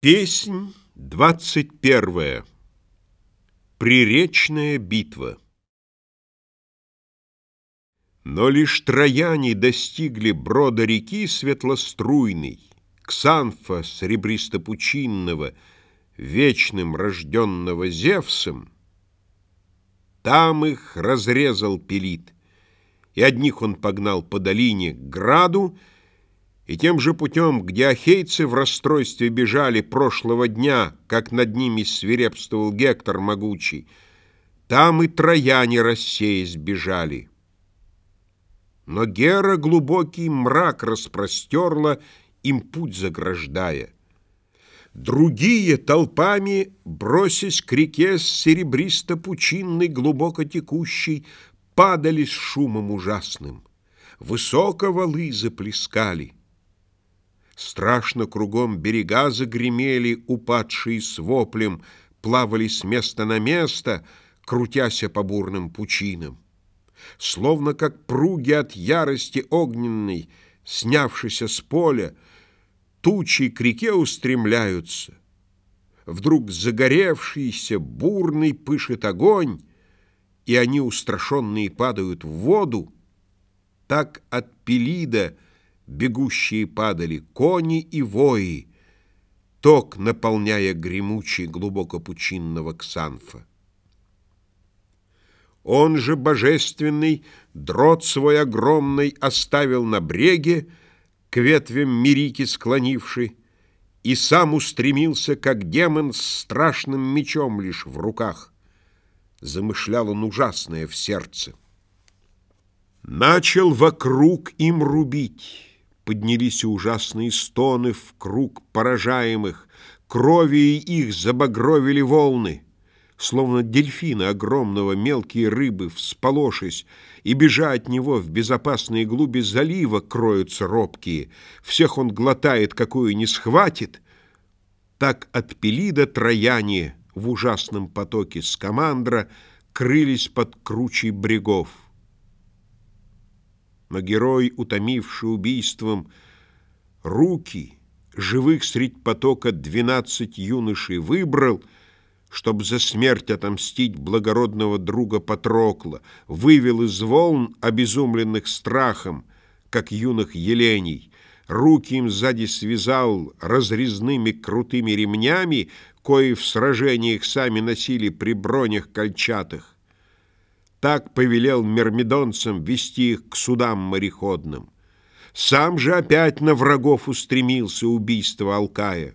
Песнь двадцать первая. Приречная битва. Но лишь трояне достигли брода реки светлоструйной, Ксанфа сребристо-пучинного, вечным рожденного Зевсом, там их разрезал Пелит, и одних он погнал по долине к граду, и тем же путем, где ахейцы в расстройстве бежали прошлого дня, как над ними свирепствовал Гектор могучий, там и трояне рассеясь бежали. Но Гера глубокий мрак распростерла, им путь заграждая. Другие толпами, бросясь к реке с серебристо-пучинной, глубоко текущей, падали с шумом ужасным. Высоко валы заплескали. Страшно кругом берега загремели, упадшие с воплем, Плавали с места на место, крутяся по бурным пучинам. Словно как пруги от ярости огненной, снявшися с поля, Тучи к реке устремляются. Вдруг загоревшийся, бурный пышет огонь, И они, устрашенные, падают в воду, Так от Пелида — бегущие падали кони и вои, ток наполняя гремучий глубоко пучинного Ксанфа. Он же, божественный, дрот свой огромный оставил на бреге, к ветвям Мирики склонивший, и сам устремился, как демон, с страшным мечом лишь в руках. Замышлял он ужасное в сердце. Начал вокруг им рубить, Поднялись ужасные стоны в круг поражаемых, Крови их забагровили волны. Словно дельфины огромного мелкие рыбы, всполошись, И бежа от него в безопасные глуби залива Кроются робкие. Всех он глотает, какую не схватит. Так от Пелида трояне в ужасном потоке скамандра Крылись под кручей брегов. Но герой, утомивший убийством, руки, живых средь потока двенадцать юношей выбрал, Чтоб за смерть отомстить благородного друга Патрокла, Вывел из волн, обезумленных страхом, как юных еленей, Руки им сзади связал разрезными крутыми ремнями, Кои в сражениях сами носили при бронях кольчатых. Так повелел мермидонцам вести их к судам мореходным. Сам же опять на врагов устремился убийство Алкая.